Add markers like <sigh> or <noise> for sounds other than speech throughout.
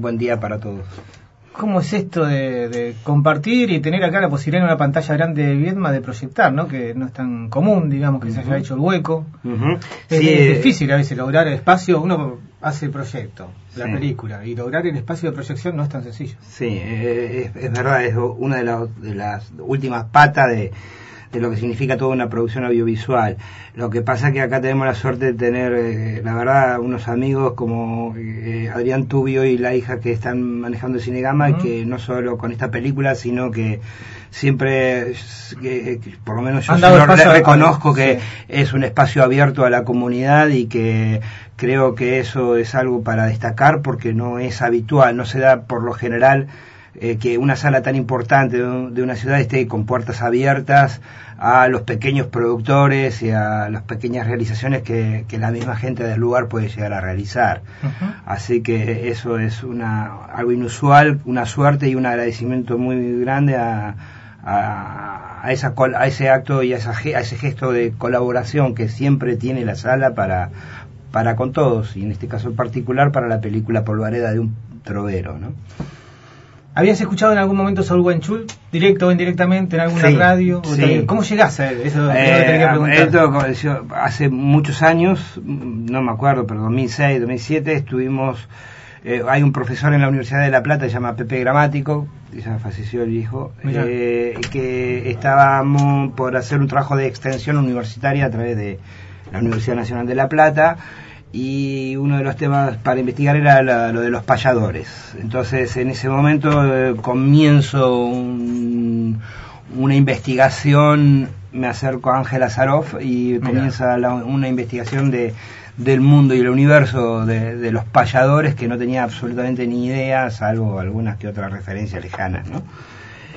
buen día para todos. ¿Cómo es esto de, compartir y tener acá la posibilidad en una pantalla grande de Viedma de proyectar, ¿no? Que no es tan común, digamos, que se haya hecho el hueco. es, difícil a veces lograr el espacio. Uno hace el proyecto, la película, y lograr el espacio de proyección no es tan sencillo. Sí, es, es verdad, es una de, de las últimas patas de de lo que significa toda una producción audiovisual. Lo que pasa es que acá tenemos la suerte de tener, eh, la verdad, unos amigos como eh, Adrián Tubio y la hija que están manejando el Cinegama, que no solo con esta película, sino que siempre, por lo menos yo reconozco que es un espacio abierto a la comunidad y que creo que eso es algo para destacar porque no es habitual, no se da por lo general eh, que una sala tan importante de, una ciudad esté con puertas abiertas a los pequeños productores y a las pequeñas realizaciones que, la misma gente del lugar puede llegar a realizar. Así que eso es una, algo inusual, una suerte y un agradecimiento muy grande a, a, esa, a ese acto y a, a ese gesto de colaboración que siempre tiene la sala para, para con todos, y en este caso en particular para la película Polvareda de un trovero. ¿no? ¿Habías escuchado en algún momento Saúl Guanchul, directo o indirectamente, en alguna radio? ¿Cómo llegaste a él? Eso eh, Esto hace muchos años, no me acuerdo, pero 2006, 2007, estuvimos... Eh, hay un profesor en la Universidad de La Plata, se llama Pepe Gramático, ya falleció el hijo, eh, que estábamos por hacer un trabajo de extensión universitaria a través de la Universidad Nacional de La Plata y uno de los temas para investigar era lo de los payadores. Entonces, en ese momento eh, comienzo una investigación, me acerco a Ángel Azaroff y comienza una investigación de, del mundo y el universo de, los payadores que no tenía absolutamente ni idea, salvo algunas que otras referencias lejanas, ¿no?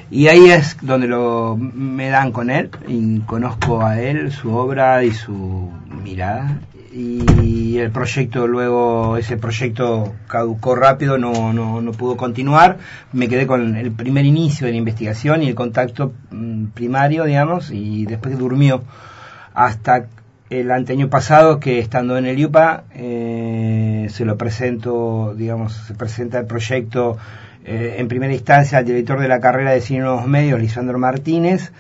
Y ahí es donde lo, me dan con él y conozco a él, su obra y su mirada y el proyecto luego, ese proyecto caducó rápido, no, no, no pudo continuar, me quedé con el primer inicio de la investigación y el contacto mm, primario, digamos, y después durmió hasta el año pasado que estando en el IUPA eh, se lo presento, digamos, se presenta el proyecto eh, en primera instancia al director de la carrera de Cine Nuevos Medios, Lisandro Martínez,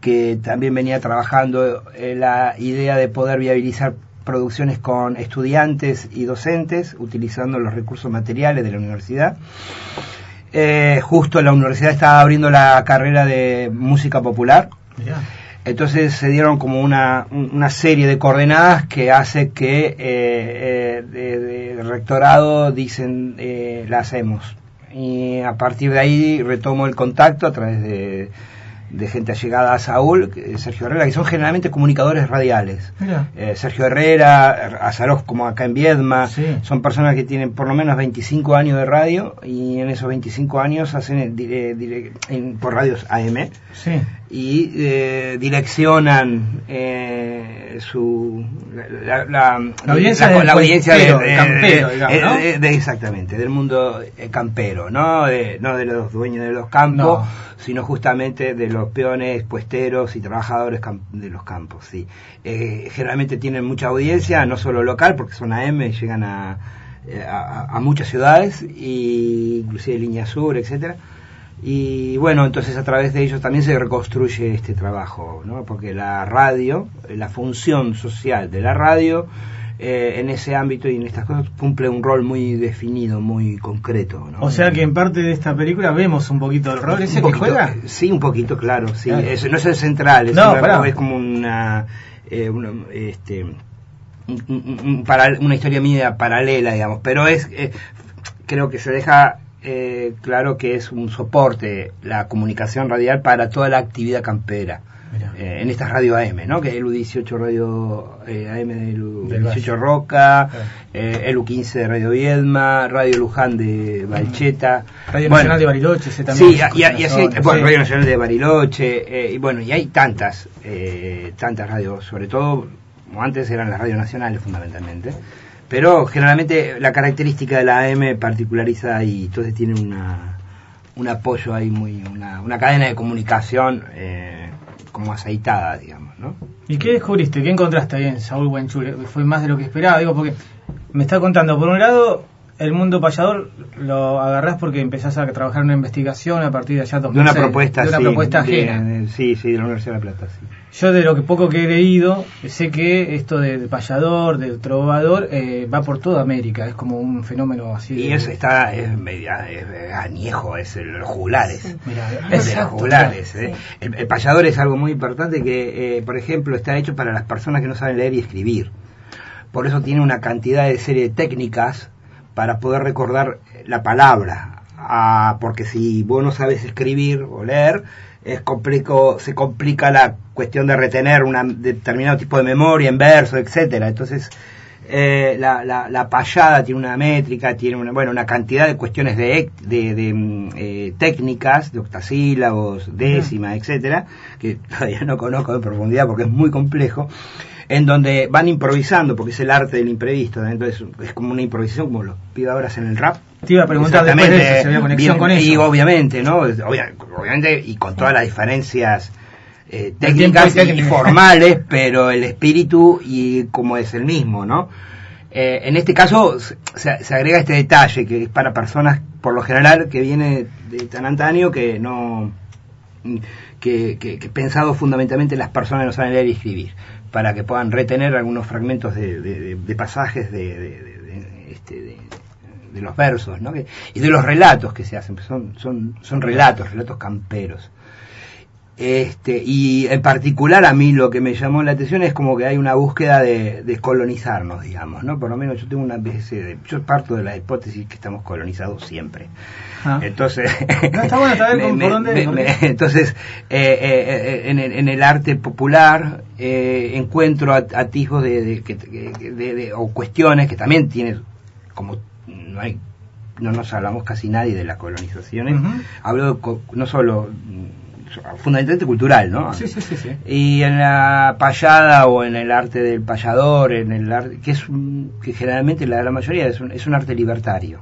que también venía trabajando la idea de poder viabilizar producciones con estudiantes y docentes, utilizando los recursos materiales de la universidad. Eh, justo la universidad estaba abriendo la carrera de música popular. Entonces se dieron como una, una, serie de coordenadas que hace que eh, eh de, rectorado dicen eh, la hacemos. Y a partir de ahí retomo el contacto a través de de gente allegada a Saúl, Sergio Herrera, que son generalmente comunicadores radiales. Eh, Sergio Herrera, Azaroz como acá en Viedma, son personas que tienen por lo menos 25 años de radio y en esos 25 años hacen por radios AM y eh, direccionan eh, su la, la, audiencia, la, audiencia de, campero, digamos, de, exactamente del mundo campero no de, no de los dueños de los campos sino justamente de los peones, puesteros y trabajadores de los campos. Sí. Eh, generalmente tienen mucha audiencia, no solo local, porque son AM y llegan a, eh, a, muchas ciudades, y inclusive Línea Sur, etcétera. Y bueno, entonces a través de ellos también se reconstruye este trabajo, ¿no? porque la radio, la función social de la radio, eh, en ese ámbito y en estas cosas cumple un rol muy definido, muy concreto. O sea que en parte de esta película vemos un poquito el rol ese que juega. Sí, un poquito, claro. Sí. no es el central, es, es como una, eh, este, una historia mía paralela, digamos, pero es eh, creo que se deja claro que es un soporte la comunicación radial para toda la actividad campera. Eh, en esta radio AM, ¿no? Que es el U18 Radio eh, AM del U18 Roca, eh, el U15 de Radio Viedma, Radio Luján de Balcheta. Radio Nacional de Bariloche, también. Sí, y, así, bueno, Radio Nacional de Bariloche, y bueno, y hay tantas, tantas radios, sobre todo, como antes eran las radios nacionales fundamentalmente. Pero generalmente la característica de la AM particulariza y entonces tiene una, un apoyo ahí muy, una, una cadena de comunicación eh, como aceitada, digamos, ¿no? ¿Y qué descubriste? ¿Qué encontraste ahí en Saúl Buenchule? ¿Fue más de lo que esperaba? Digo, porque me está contando, por un lado, el mundo payador lo agarrás porque empezás a trabajar en una investigación a partir de allá 2006, De una propuesta, de una sí, propuesta ajena. de- sí, sí, de la Universidad de La Plata, sí. Yo de lo que poco que he leído, sé que esto de, de payador, del trovador, eh, va por toda América, es como un fenómeno así. Y de- eso está, es, media, es añejo, es el- los jugulares. Mirá, Es de los jugulares. ¿eh? sí. El, el payador es algo muy importante que, eh, por ejemplo, está hecho para las personas que no saben leer y escribir. Por eso tiene una cantidad de serie de técnicas para poder recordar la palabra. Ah, porque si vos no sabes escribir o leer, es complico, se complica la cuestión de retener un determinado tipo de memoria en verso, etcétera. Entonces, eh, la, la, la payada tiene una métrica, tiene una, bueno, una cantidad de cuestiones de, de, de, mm, eh, técnicas, de octasílabos, décimas, etcétera, que todavía no conozco en profundidad porque es muy complejo, en donde van improvisando, porque es el arte del imprevisto, entonces es como una improvisación como los pido ahora en el rap. Te iba a preguntar después de eso, si había conexión bien, con eso. Y obviamente, ¿no? Obvia- obviamente, y con todas las diferencias eh, técnicas y formales, pero el espíritu y como es el mismo, ¿no? Eh, en este caso se, se agrega este detalle que es para personas, por lo general, que viene de tan antaño que no que, pensado fundamentalmente en las personas que no saben leer y escribir, para que puedan retener algunos fragmentos de, pasajes este, de- de los versos, ¿no? Y de los relatos que se hacen, pues son, son, son relatos, relatos camperos. Este, y en particular a mí lo que me llamó la atención es como que hay una búsqueda de, de colonizarnos, digamos, ¿no? Por lo menos yo tengo una de, yo parto de la hipótesis que estamos colonizados siempre. Ah. Entonces, No, está bueno saber con- <laughs> por dónde- por qué. entonces eh, eh, eh, en, el, en el arte popular eh, encuentro at- atisbos de, de, o cuestiones que también tiene como no hay no nos hablamos casi nadie de las colonizaciones Ujú. hablo de co- no solo fundamentalmente cultural no Sí, sí, sí, sí. y en la payada o en el arte del payador, en el arte, que es un- que generalmente la, la mayoría es un, es un arte libertario,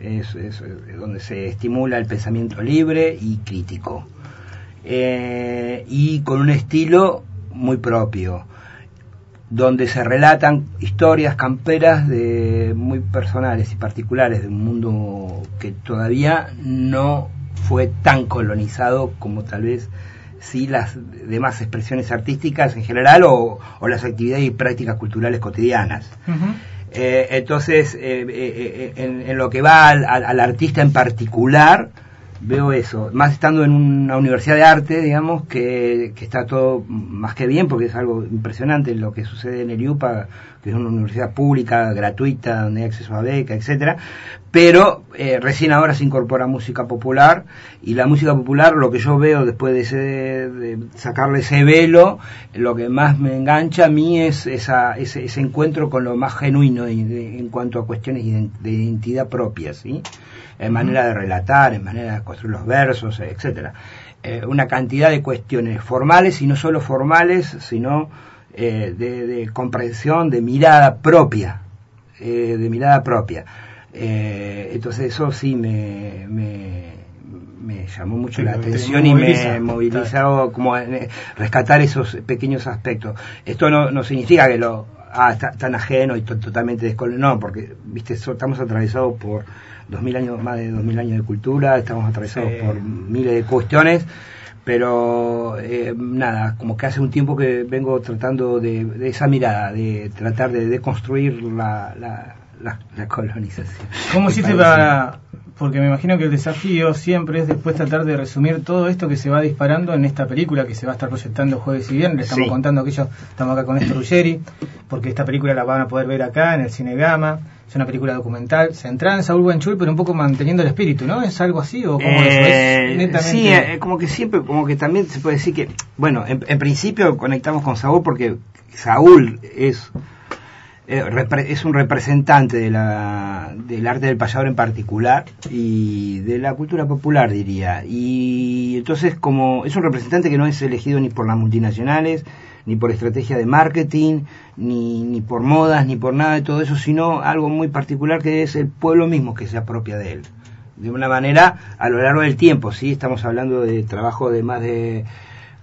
es, es, donde se estimula el pensamiento libre y crítico, Eh, y con un estilo muy propio, donde se relatan historias camperas de muy personales y particulares de un mundo que todavía no fue tan colonizado como tal vez sí las demás expresiones artísticas en general o, o las actividades y prácticas culturales cotidianas. Eh, entonces, eh, eh, en, en lo que va al artista en particular, veo eso, más estando en una universidad de arte, digamos, que, que está todo más que bien, porque es algo impresionante lo que sucede en el IUPA, que es una universidad pública, gratuita, donde hay acceso a beca, etcétera, pero eh, recién ahora se incorpora música popular, y la música popular, lo que yo veo después de, ese, de sacarle ese velo, lo que más me engancha a mí es esa, ese, ese encuentro con lo más genuino en cuanto a cuestiones de identidad propia, ¿sí? en manera de relatar, en manera de construir los versos, etcétera. Eh, una cantidad de cuestiones formales y no solo formales, sino eh, de, de comprensión, de mirada propia, eh, de mirada propia. Eh, entonces eso sí me, me, me llamó mucho Sí, la te atención y me movilizó como eh, rescatar esos pequeños aspectos. Esto no, no significa que lo ah, está tan ajeno y to- totalmente descolonizado, no, porque viste so- estamos atravesados por dos mil años, más de dos mil años de cultura, estamos atravesados Sí. por miles de cuestiones, pero eh, nada, como que hace un tiempo que vengo tratando de, de esa mirada, de tratar de deconstruir la, la, la, la colonización. ¿Cómo hiciste para.? Porque me imagino que el desafío siempre es después tratar de resumir todo esto que se va disparando en esta película que se va a estar proyectando jueves y viernes. Estamos Sí. contando aquello, estamos acá con Néstor Ruggeri, porque esta película la van a poder ver acá en el Cine Gama. Es una película documental centrada en Saúl Buenchul, pero un poco manteniendo el espíritu, ¿no? ¿Es algo así o cómo Eh? Es netamente... Sí, eh, como que siempre, como que también se puede decir que, bueno, en, en principio conectamos con Saúl porque Saúl es es un representante de la, del arte del payador en particular y de la cultura popular, diría. Y entonces, como es un representante que no es elegido ni por las multinacionales, ni por estrategia de marketing, ni, ni por modas, ni por nada de todo eso, sino algo muy particular que es el pueblo mismo que se apropia de él. De una manera, a lo largo del tiempo, ¿sí? Estamos hablando de trabajo de más de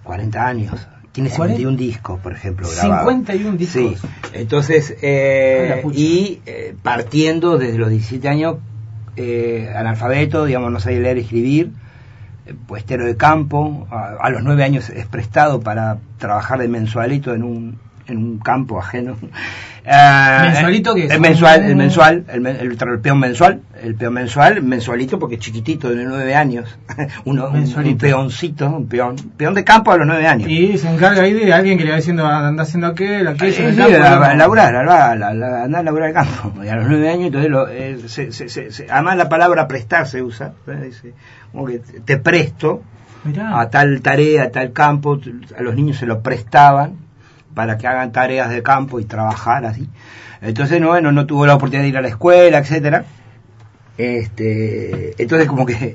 40 años tiene 51 discos, por ejemplo, grabados. 51 discos. Sí, entonces, eh, y eh, partiendo desde los 17 años, eh, analfabeto, digamos, no sabía leer y escribir, puestero de campo, a, los 9 años es prestado para trabajar de mensualito en un, en un campo ajeno. <laughs> ¿Mensualito que es? El mensual, el mensual, el, el, peón mensual, el peón mensual, mensualito porque es chiquitito, de nueve años. <laughs> Uno, un, peoncito, un peón, peón de campo a los nueve años. Y se encarga ahí de alguien que le va diciendo, anda haciendo aquello, aquello, sí, en el campo. a laburar, a, andar a laburar el campo. <laughs> Y a los nueve años, entonces, lo, eh, se, se, se, además la palabra prestar se usa, dice, como que te presto a tal tarea, a tal campo, a los niños se lo prestaban para que hagan tareas de campo y trabajar así. Entonces, no, no tuvo la oportunidad de ir a la escuela, etcétera. Este, entonces como que,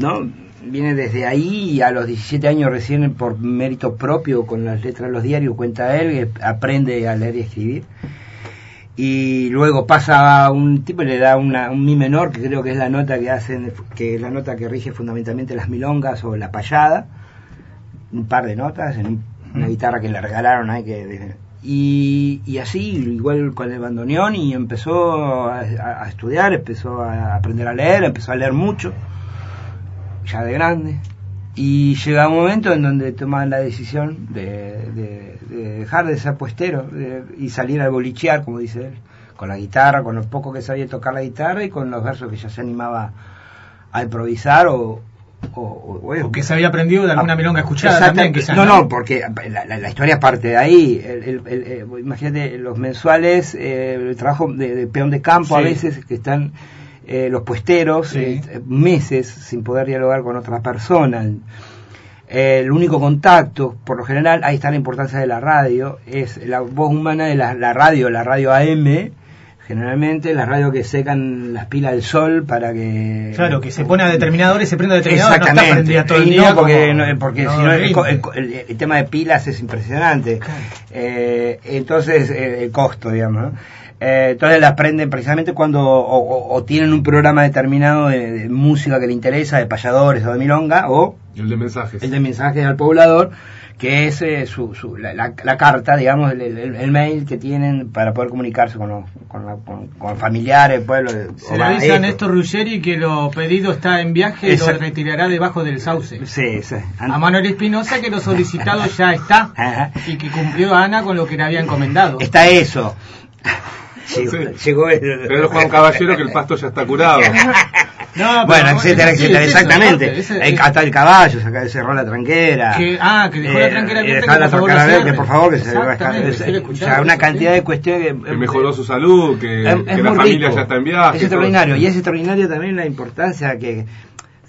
¿no? Viene desde ahí y a los 17 años recién por mérito propio con las letras de los diarios, cuenta él, aprende a leer y escribir. Y luego pasa un tipo le da una, un mi menor, que creo que es la nota que hacen, que es la nota que rige fundamentalmente las milongas o la payada, un par de notas en un una guitarra que le regalaron ahí que y, y así igual con el bandoneón y empezó a, estudiar empezó a aprender a leer empezó a leer mucho ya de grande y llega un momento en donde toman la decisión de, dejar de ser puestero y salir a bolichear como dice él con la guitarra con lo poco que sabía tocar la guitarra y con los versos que ya se animaba a improvisar o, o, que se había aprendido de alguna milonga escuchada también, no, no, porque la, historia parte de ahí. El, eh, imagínate, los mensuales, eh, el trabajo de, peón de campo a veces, que están eh, los puesteros meses sin poder dialogar con otra persona. el único contacto, por lo general, ahí está la importancia de la radio, es la voz humana de la, la radio, la radio AM, generalmente las radios que secan las pilas del sol para que claro que se pone a determinadores se prende a determinadores exactamente. no todo el día porque, porque si no el, tema de pilas es impresionante. Eh, entonces eh, el costo digamos eh, entonces las prenden precisamente cuando o, tienen un programa determinado de, música que le interesa de payadores o de milonga o el de mensajes. el de mensajes al poblador que es eh, su, su, la, carta, digamos, el, mail que tienen para poder comunicarse con, con, familiares, pueblo. Se le avisa a Néstor Ruggeri que lo pedido está en viaje y lo retirará debajo del sauce. Sí, sí. A Manuel Espinosa que lo solicitado ya está <laughs> y que cumplió Ana con lo que le había encomendado. Está eso. Llegó, Pero Juan Caballero que el pasto ya está curado. <laughs> bueno, etcétera, etcétera, exactamente. hasta el caballo, saca, cerró la tranquera. ah, que dejó la tranquera eh, abierta. la tranquera abierta, que por favor, que se O sea, una cantidad de cuestiones que, mejoró su salud, que, la familia ya está en viaje. Es extraordinario, y es extraordinario también la importancia que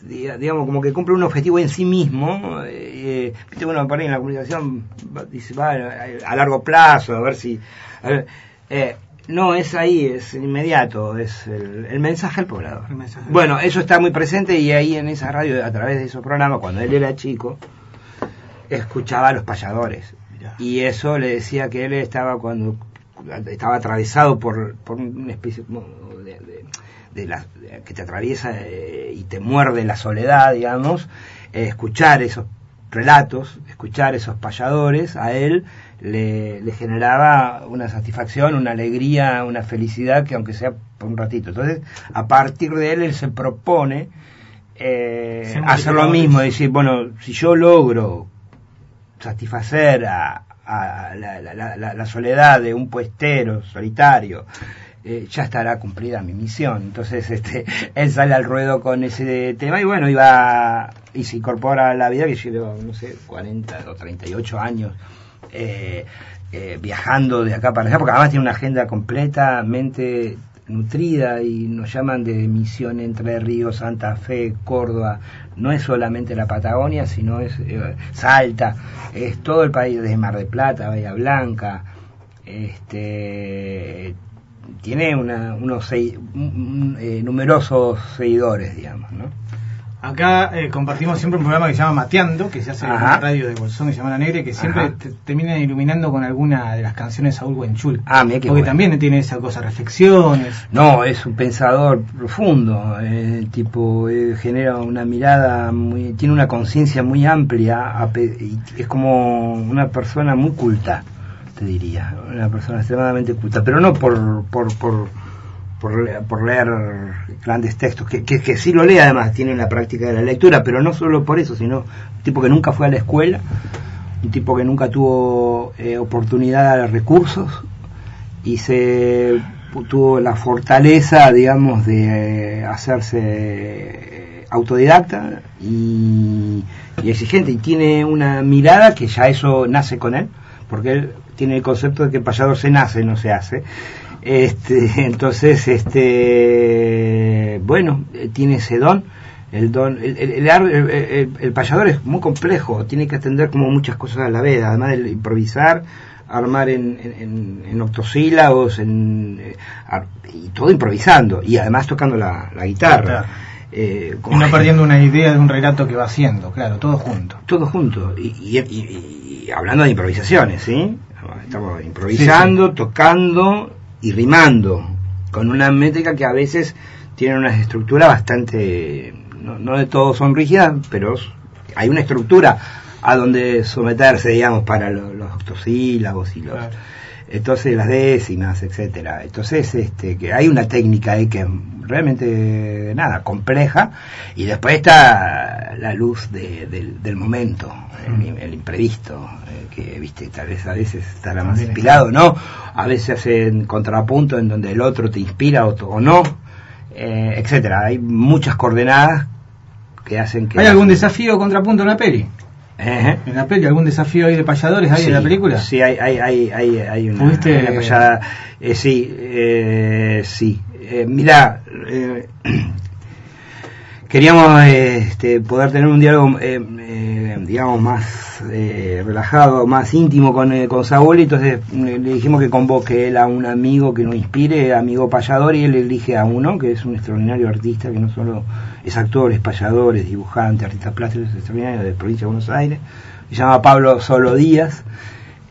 digamos, como que cumple un objetivo en sí mismo. Eh, viste, bueno, por ahí en la comunicación dice, va a largo plazo, a ver si. A ver, eh, no, es ahí, es inmediato, es el, mensaje al poblador. Bueno, eso está muy presente y ahí en esa radio, a través de esos programas, cuando él era chico, escuchaba a los payadores. Y eso le decía que él estaba cuando estaba atravesado por, por una especie de, de, la, que te atraviesa eh, y te muerde la soledad, digamos, escuchar esos relatos, escuchar esos payadores, a él le, generaba una satisfacción, una alegría, una felicidad que aunque sea por un ratito. Entonces, a partir de él, él se propone eh, hacer lo mismo, decir, bueno, si yo logro satisfacer a, la, soledad de un puestero solitario, eh, ya estará cumplida mi misión. Entonces, este, <laughs> él sale al ruedo con ese tema y bueno, iba y se incorpora a la vida que lleva, no sé, 40 o 38 años eh, eh, viajando de acá para allá, porque además tiene una agenda completamente nutrida y nos llaman de misión entre Ríos, Santa Fe, Córdoba. No es solamente la Patagonia, sino es Salta, es todo el país, desde Mar de Plata, Bahía Blanca, este tiene una, unos eh, numerosos seguidores, digamos, ¿no? Acá eh, compartimos siempre un programa que se llama Mateando, que se hace en la radio de Bolsón, que se llama La Negra, que siempre termina iluminando con alguna de las canciones de Saúl Buenchul. Ah, mira Porque también tiene esa cosa, reflexiones. No, es un pensador profundo, eh, tipo, eh, genera una mirada, muy, tiene una conciencia muy amplia, y es como una persona muy culta, te diría, una persona extremadamente culta, pero no por, por, por por, leer grandes textos, que, que, sí lo lee además, tiene la práctica de la lectura, pero no solo por eso, sino un tipo que nunca fue a la escuela, un tipo que nunca tuvo eh, oportunidad de recursos y se tuvo la fortaleza, digamos, de eh, hacerse eh, autodidacta y, y, exigente y tiene una mirada que ya eso nace con él, porque él tiene el concepto de que el payador se nace, no se hace este, <laughs> entonces, este, bueno, tiene ese don. El, don el, el, payador es muy complejo, tiene que atender como muchas cosas a la vez, además de improvisar, armar en, en, en octosílabos, en, eh, y todo improvisando, y además tocando la, guitarra. Eh, y no perdiendo una idea de un relato que va haciendo, claro, todo junto. Todo junto, y, y, hablando de improvisaciones, ¿sí? Estamos improvisando, tocando y rimando, con una métrica que a veces tiene una estructura bastante, no, de todo son rígidas, pero hay una estructura a donde someterse, digamos, para los octosílabos y los... Entonces las décimas, etcétera. Entonces, este, que hay una técnica ahí que realmente nada compleja y después está la luz del, momento, el, imprevisto, eh, que viste tal vez a veces estará más inspirado, no, a veces hacen contrapunto en donde el otro te inspira o, no, eh, etcétera. Hay muchas coordenadas que hacen que ¿Hay algún desafío o contrapunto en la peli? ¿En la peli algún desafío ahí de payadores hay en la película? Sí, hay, hay, hay, hay, hay una, payada. Eh, sí, eh, sí. Eh, <clears throat> eh, queríamos este, poder tener un diálogo, digamos, más relajado, más íntimo con, con Saúl, y entonces le dijimos que convoque él a un amigo que nos inspire, amigo payador, y él elige a uno, que es un extraordinario artista que no solo es actor, es payador, es dibujante, artista plástico, es extraordinario, de provincia de Buenos Aires, se llama Pablo Solo Díaz,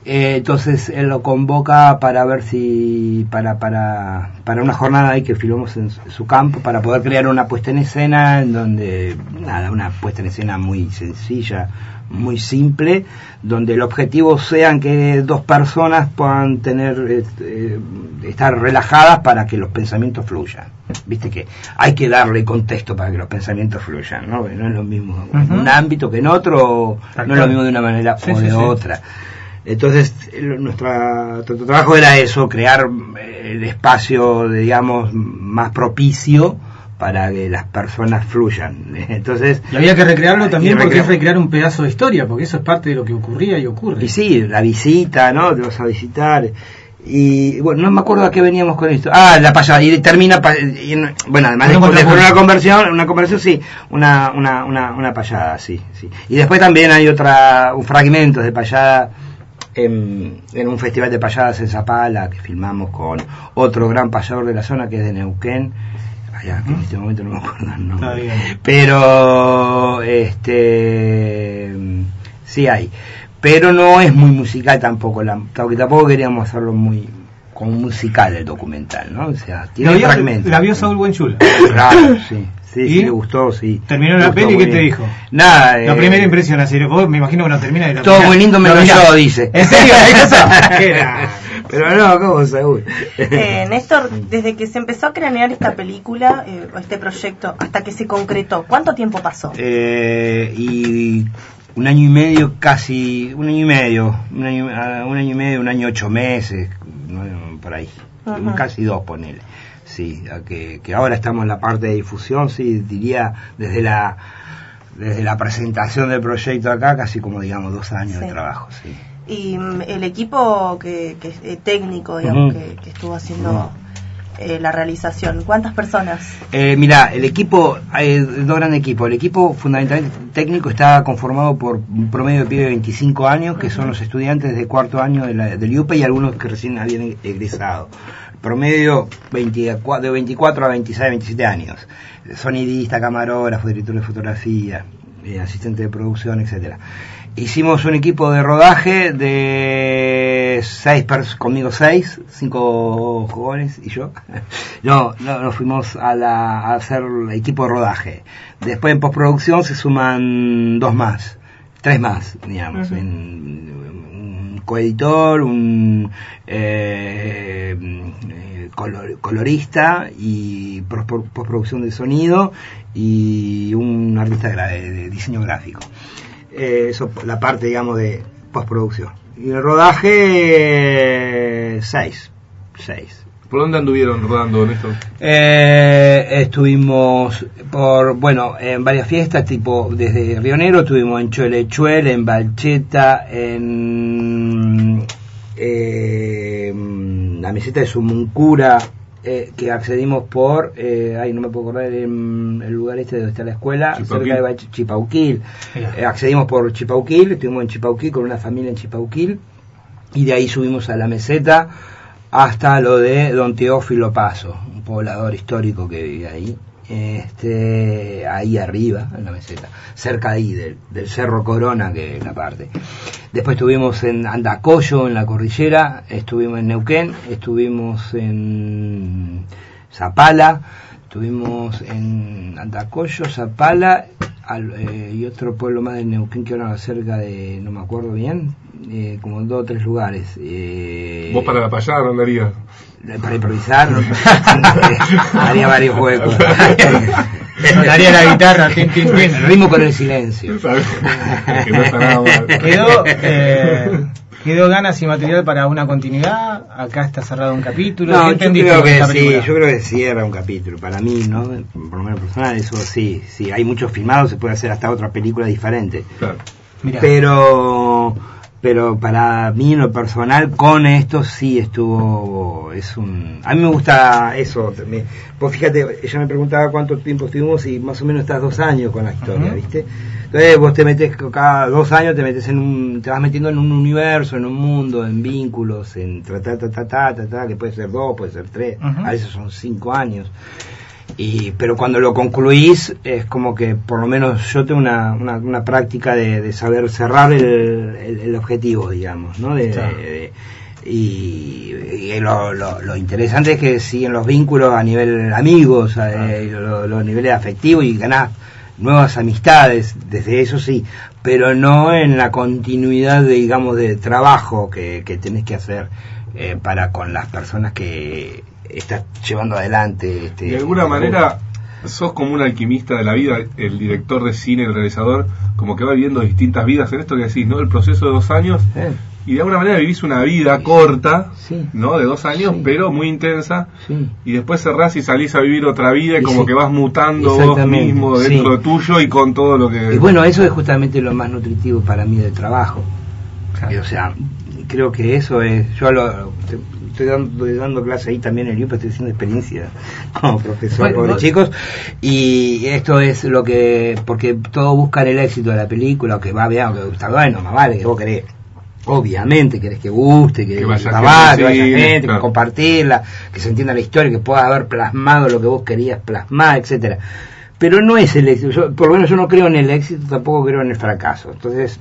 eh, entonces él lo convoca para ver si, para, para, para una jornada ahí que filmamos en su campo, para poder crear una puesta en escena en donde, nada, una puesta en escena muy sencilla, muy simple, donde el objetivo sean que dos personas puedan tener, este, estar relajadas para que los pensamientos fluyan. Viste que hay que darle contexto para que los pensamientos fluyan, ¿no? No es lo mismo en un ámbito que en otro, no es lo mismo de una manera o de otra. Entonces, nuestro trabajo era eso, crear eh, el espacio, digamos, más propicio para que las personas fluyan. <laughs> Entonces, y había que recrearlo también porque es recrear un pedazo de historia, porque eso es parte de lo que ocurría y ocurre. Y sí, la visita, ¿no? Te vas a visitar. Y bueno, no me acuerdo a qué veníamos con esto. Ah, la payada. Y termina, bueno, además de, una conversión, una conversión, sí, una, una, una, una payada, sí, sí. Y después también hay otra, un fragmento de payada en, un festival de payadas en Zapala que filmamos con otro gran payador de la zona que es de Neuquén. Allá que en este momento no me acuerdo el nombre. Pero este sí hay. Pero no es muy musical tampoco la, tampoco queríamos hacerlo muy como musical el documental no o sea tiene fragmentos. la vio Saúl Buenchula. Claro sí Sí, sí, le gustó, sí. ¿Terminó la peli y qué te dijo? Nada. La primera impresión, así, vos me imagino que no termina y Todo muy lindo menos yo, dice. ¿En serio? <laughs> Pero no, ¿cómo seguro? Eh, Néstor, desde que se empezó a cranear esta película, eh, este proyecto, hasta que se concretó, ¿cuánto tiempo pasó? Eh, y un año y medio, casi, un año y medio, un año, ah, un año y medio, un año ocho meses, por ahí, casi dos, ponele sí, que, que ahora estamos en la parte de difusión, sí, diría desde la desde la presentación del proyecto acá, casi como digamos dos años de trabajo, sí. Y mm, el equipo que, que eh, técnico, digamos, que, estuvo haciendo eh, la realización, ¿cuántas personas? Eh, mira, el equipo, hay dos grandes equipos. El equipo fundamentalmente técnico está conformado por un promedio de de 25 años, que son los estudiantes de cuarto año de la, del IUPE y algunos que recién habían egresado promedio 24, de 24 a 26, 27 años. Sonidista, camarógrafo, director de fotografía, eh, asistente de producción, etcétera. Hicimos un equipo de rodaje de seis personas, conmigo seis, cinco jóvenes y yo. <laughs> No, no, nos fuimos a, la, a hacer el equipo de rodaje. Después en postproducción se suman dos más, tres más, digamos, un coeditor, un eh, colorista y postproducción de sonido y un artista de diseño gráfico. Eh, eso la parte, digamos, de postproducción. Y el rodaje, 6. 6. ¿Por dónde anduvieron rodando, Néstor? Eh, estuvimos por, bueno, en varias fiestas, tipo desde Río Negro, estuvimos en Chuelechuel, en Balcheta, en eh, la meseta de Sumuncura, eh, que accedimos por, eh, ay, no me puedo acordar el, el lugar este donde está la escuela, cerca de Chipauquil. Eh, accedimos por Chipauquil, estuvimos en Chipauquil con una familia en Chipauquil, y de ahí subimos a la meseta hasta lo de Don Teófilo Paso, un poblador histórico que vive ahí este, ahí arriba, en la meseta, cerca ahí del, Cerro Corona, que es la parte. Después estuvimos en Andacoyo, en la cordillera, estuvimos en Neuquén, estuvimos en Zapala, estuvimos en Andacoyo, Zapala eh, y otro pueblo más de Neuquén que ahora cerca de, no me acuerdo bien, eh, como en dos o tres lugares. Eh, ¿Vos para la payada andarías? para improvisar <laughs> haría varios juegos Sonaría <laughs> la guitarra, El ritmo con el silencio. Quedó, eh, ¿Quedó ganas y material para una continuidad? Acá está cerrado un capítulo. No, yo creo que sí, yo creo que cierra un capítulo. Para mí, ¿no? Por lo menos personal, eso sí. Sí, hay muchos filmados, se puede hacer hasta otra película diferente. Claro. Pero pero para mí en lo personal con esto sí estuvo es un a mí me gusta eso me, pues fíjate ella me preguntaba cuánto tiempo estuvimos y más o menos estás dos años con la historia viste entonces vos te metes cada dos años te metes en un te vas metiendo en un universo en un mundo en vínculos en ta ta ta ta ta, ta, que puede ser dos puede ser tres a veces son cinco años y, pero cuando lo concluís es como que por lo menos yo tengo una, una, práctica de, saber cerrar el, el, objetivo, digamos, ¿no? De, y, lo, lo, interesante es que siguen los vínculos a nivel amigos, eh, los niveles afectivos y ganás nuevas amistades, desde eso sí, pero no en la continuidad, de, digamos, de trabajo que, que tenés que hacer eh, para con las personas que estás llevando adelante. Este, de alguna manera sos como un alquimista de la vida, el director de cine, el realizador, como que va viviendo distintas vidas en esto que decís, ¿no? El proceso de dos años. Eh. Y de alguna manera vivís una vida corta, ¿no? De dos años, pero muy intensa. Y después cerrás y salís a vivir otra vida y como que vas mutando vos mismo dentro de tuyo y con todo lo que... Y bueno, eso es justamente lo más nutritivo para mí del trabajo. O sea, creo que eso es... Yo lo, estoy dando, dando clase ahí también en el IUPA, estoy haciendo experiencia <laughs> como profesor con los chicos y esto es lo que, porque todos buscan el éxito de la película, que va bien, que está bueno, más vale, que vos querés obviamente querés que guste, que, vaya, que gente, que compartirla, que se entienda la historia, que pueda haber plasmado lo que vos querías plasmar, etcétera. Pero no es el éxito, por lo menos yo no creo en el éxito, tampoco creo en el fracaso. Entonces,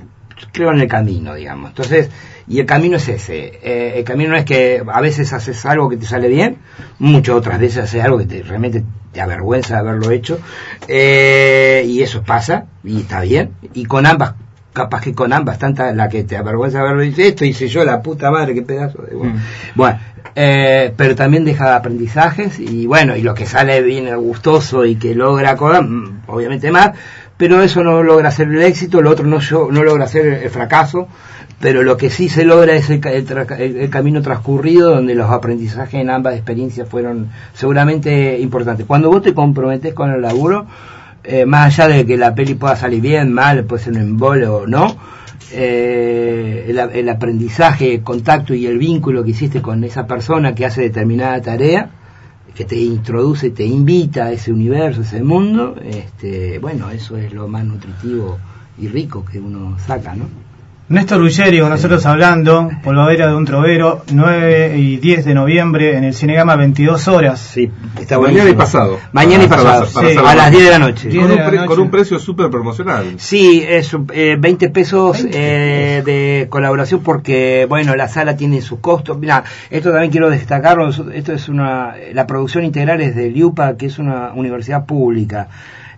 creo en el camino, digamos. Entonces, y el camino es ese. Eh, el camino es que a veces haces algo que te sale bien, muchas otras veces haces algo que te, realmente te avergüenza de haberlo hecho. Eh, y eso pasa, y está bien. Y con ambas, capaz que con ambas, tanta la que te avergüenza de haberlo hecho, esto hice yo, la puta madre, qué pedazo de... Bueno, mm. bueno eh, pero también deja aprendizajes y bueno, y lo que sale bien gustoso y que logra cosas, mm, obviamente más, pero eso no logra ser el éxito, lo otro no, no logra ser el fracaso, pero lo que sí se logra es el, camino transcurrido donde los aprendizajes en ambas experiencias fueron seguramente importantes. Cuando vos te comprometes con el laburo, eh, más allá de que la peli pueda salir bien, mal, puede ser un embole o no, eh, el, aprendizaje, el contacto y el vínculo que hiciste con esa persona que hace determinada tarea, que te introduce, te invita a ese universo, a ese mundo, este, bueno, eso es lo más nutritivo y rico que uno saca, ¿no? Néstor Ruggeri nosotros hablando, Polvadera de un Trovero, 9 y 10 de noviembre en el Cinegama, 22 horas. Sí, está Mañana y pasado. Mañana y pasado, a las 10 de la noche. Con, un, precio súper promocional. Sí, es 20 eh, pesos eh, de colaboración porque, bueno, la sala tiene sus costos. Mira, esto también quiero destacarlo, esto es una, la producción integral es del IUPA, que es una universidad pública.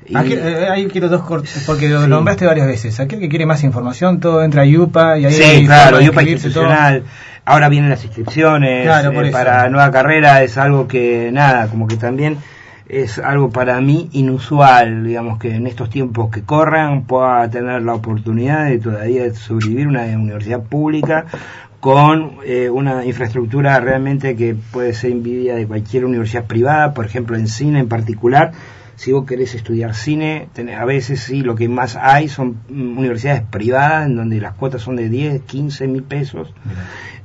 Eh, ahí quiero dos cortes, porque lo nombraste varias veces. Aquel que quiere más información, todo entra a IUPA y ahí Sí, claro, IUPA institucional. Ahora vienen las inscripciones eh, para nueva carrera, es algo que, nada, como que también es algo para mí inusual, digamos, que en estos tiempos que corran pueda tener la oportunidad de todavía sobrevivir una universidad pública con eh, una infraestructura realmente que puede ser envidia de cualquier universidad privada, por ejemplo en cine en particular, si vos querés estudiar cine, a veces sí, lo que más hay son mm, universidades privadas en donde las cuotas son de 10, 15 mil pesos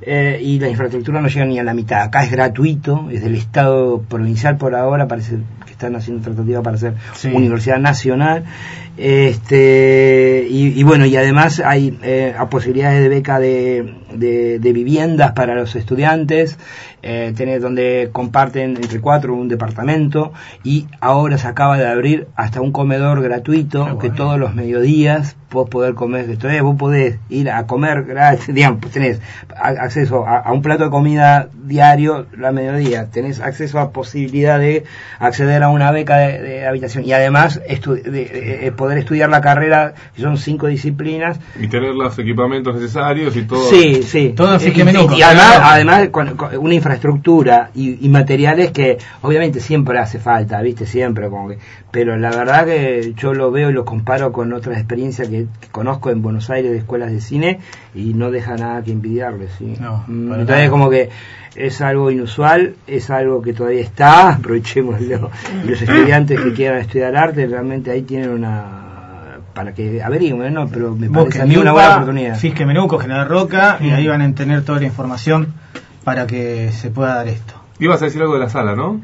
eh, y la infraestructura no llega ni a la mitad. Acá es gratuito, es del Estado provincial por ahora, parece que están haciendo tratativa para ser universidad nacional. Este, y, bueno, y además hay eh, posibilidades de beca de, de, viviendas para los estudiantes, eh, donde comparten entre cuatro un departamento y ahora se acaba de abrir hasta un comedor gratuito que todos los mediodías vos poder comer, entonces vos podés ir a comer, <laughs> digamos, tenés acceso a, un plato de comida diario la mediodía, tenés acceso a posibilidad de acceder a una beca de, habitación y además de, poder estudiar la carrera, que son cinco disciplinas. Y tener los equipamientos necesarios y todo. Sí, sí. Todo y, y, además, además con, una infraestructura y, y, materiales que obviamente siempre hace falta, viste, siempre como que, pero la verdad que yo lo veo y lo comparo con otras experiencias que conozco en Buenos Aires de escuelas de cine y no deja nada que envidiarle. ¿sí? Mm, entonces, como que es algo inusual, es algo que todavía está, <laughs> aprovechémoslo. Y los estudiantes que quieran estudiar arte realmente ahí tienen una para que averigüen, ¿no? Pero me parece a mí una buena oportunidad. Fisque Menuco, General Roca, y ahí van a tener toda la información para que se pueda dar esto. Ibas a decir algo de la sala, ¿no?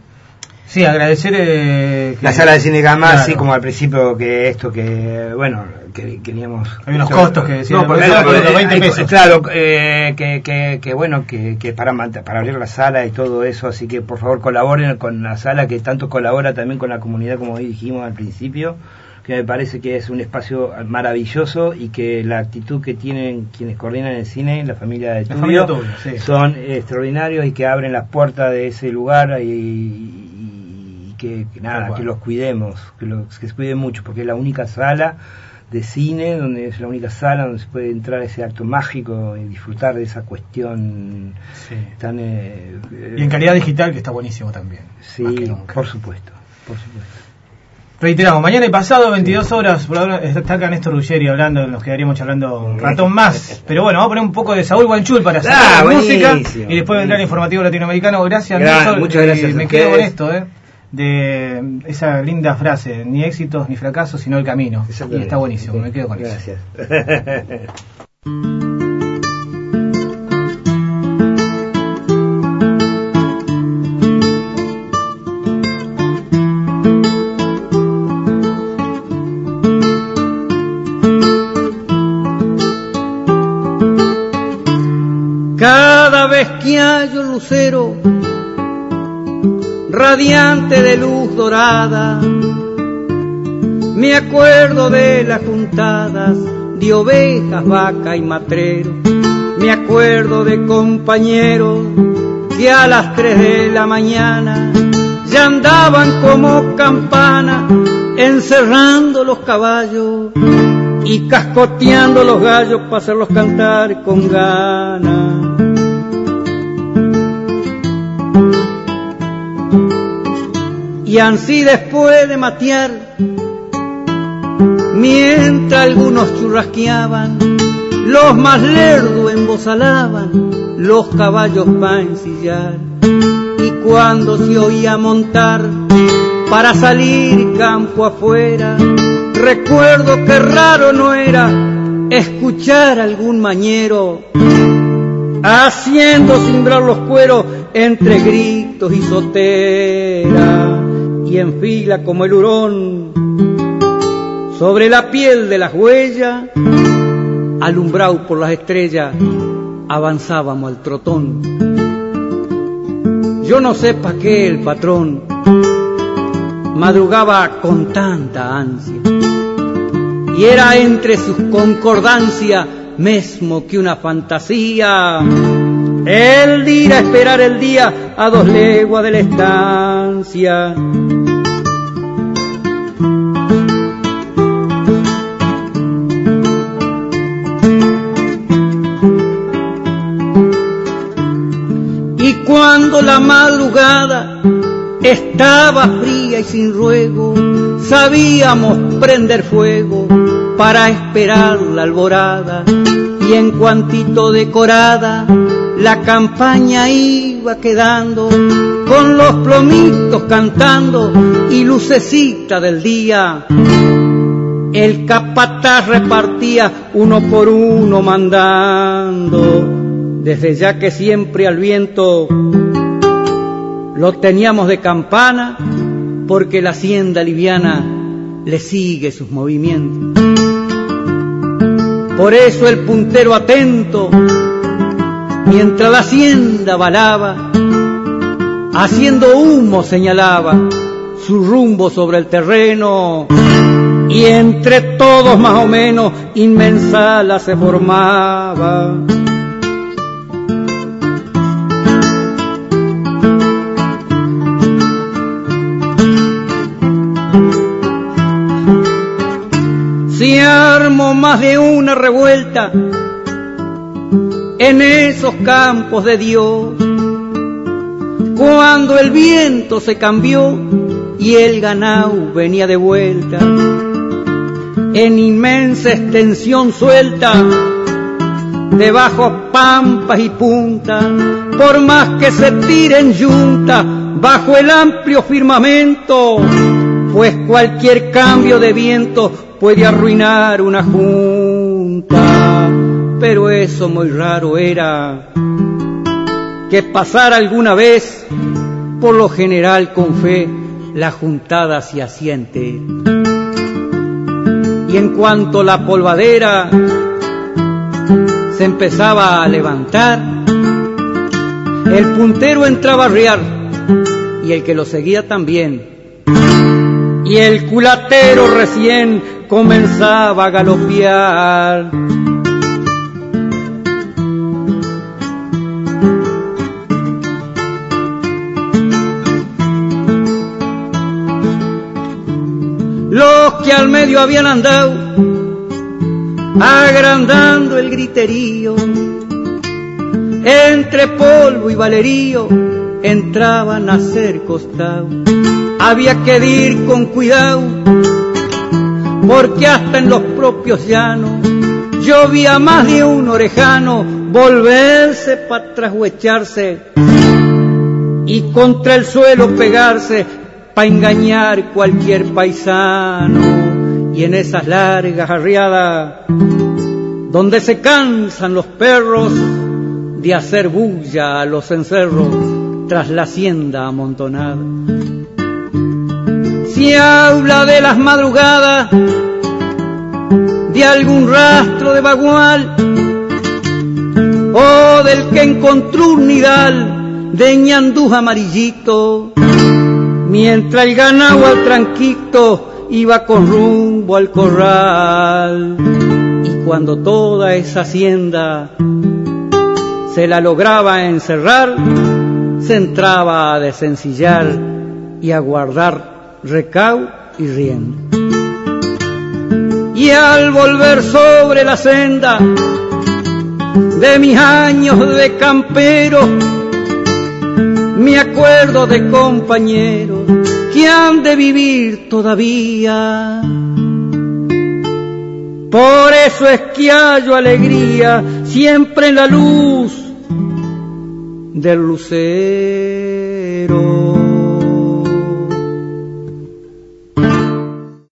Sí, agradecer. Eh, la sala de cine Gama, así como al principio que esto, que bueno, que queríamos. Hay unos costos que decían. No, claro, 20 pesos. Claro, eh, que, que, que, bueno, que, que para, para abrir la sala y todo eso, así que por favor colaboren con la sala que tanto colabora también con la comunidad, como dijimos al principio que me parece que es un espacio maravilloso y que la actitud que tienen quienes coordinan el cine, la familia de Tulio, son extraordinarios y que abren las puertas de ese lugar y, que, nada, que los cuidemos, que, los, que se cuiden mucho, porque es la única sala de cine, donde es la única sala donde se puede entrar ese acto mágico y disfrutar de esa cuestión tan... Eh, y en calidad digital, que está buenísimo también. Sí, por supuesto, por supuesto. Reiteramos, mañana y pasado, 22 horas, por ahora está acá Néstor Ruggeri hablando, nos quedaríamos charlando un ratón más. Pero bueno, vamos a poner un poco de Saúl Guanchul para hacer ah, música y después vendrá el informativo latinoamericano. Gracias, Néstor. Muchas gracias. me quedo con esto, ¿eh? de esa linda frase, ni éxitos ni fracasos, sino el camino. Y está buenísimo, me quedo con Gracias. Cada <laughs> lucero radiante de luz dorada. Me acuerdo de las juntadas de ovejas, vaca y matrero. Me acuerdo de compañeros que a las tres de la mañana ya andaban como campana encerrando los caballos y cascoteando los gallos para hacerlos cantar con ganas. Y así después de matear, mientras algunos churrasqueaban, los más lerdos embozalaban, los caballos para ensillar. Y cuando se oía montar para salir campo afuera, recuerdo que raro no era escuchar algún mañero haciendo cimbrar los cueros entre gritos y soteras y enfila como el hurón sobre la piel de las huellas alumbrado por las estrellas, avanzábamos al trotón. Yo no sé pa' qué el patrón madrugaba con tanta ansia. Y era entre sus concordancias mesmo que una fantasía. El ir a esperar el día a dos leguas de la estancia. Y cuando la madrugada estaba fría y sin ruego, sabíamos prender fuego para esperar la alborada y en cuantito decorada la campaña iba quedando con los plomitos cantando y lucecita del día. El capataz repartía uno por uno mandando, desde ya que siempre al viento lo teníamos de campana porque la hacienda liviana le sigue sus movimientos. Por eso el puntero atento, mientras la hacienda balaba, haciendo humo señalaba su rumbo sobre el terreno y entre todos más o menos inmensa la se formaba. Se armó más de una revuelta en esos campos de Dios. Cuando el viento se cambió y el ganado venía de vuelta, en inmensa extensión suelta, debajo pampas y puntas, por más que se tiren yuntas, bajo el amplio firmamento, pues cualquier cambio de viento puede arruinar una junta, pero eso muy raro era que pasara alguna vez, por lo general con fe, la juntada se asiente. Y en cuanto la polvadera se empezaba a levantar, el puntero entraba a riar y el que lo seguía también. Y el culatero recién comenzaba a galopear. Que al medio habían andado, agrandando el griterío, entre polvo y valerío, entraban a ser costado. Había que ir con cuidado porque hasta en los propios llanos yo vi a más de un orejano volverse para trashuecharse y contra el suelo pegarse para engañar cualquier paisano. Y en esas largas arriadas, donde se cansan los perros de hacer bulla a los encerros tras la hacienda amontonada si habla de las madrugadas, de algún rastro de bagual, o del que encontró un nidal de ñandú amarillito, mientras el ganado al tranquito iba con rumbo al corral. Y cuando toda esa hacienda se la lograba encerrar, se entraba a desencillar y a guardar recau y riendo. Y al volver sobre la senda de mis años de campero, me acuerdo de compañeros que han de vivir todavía. Por eso es que hallo alegría siempre en la luz del lucero.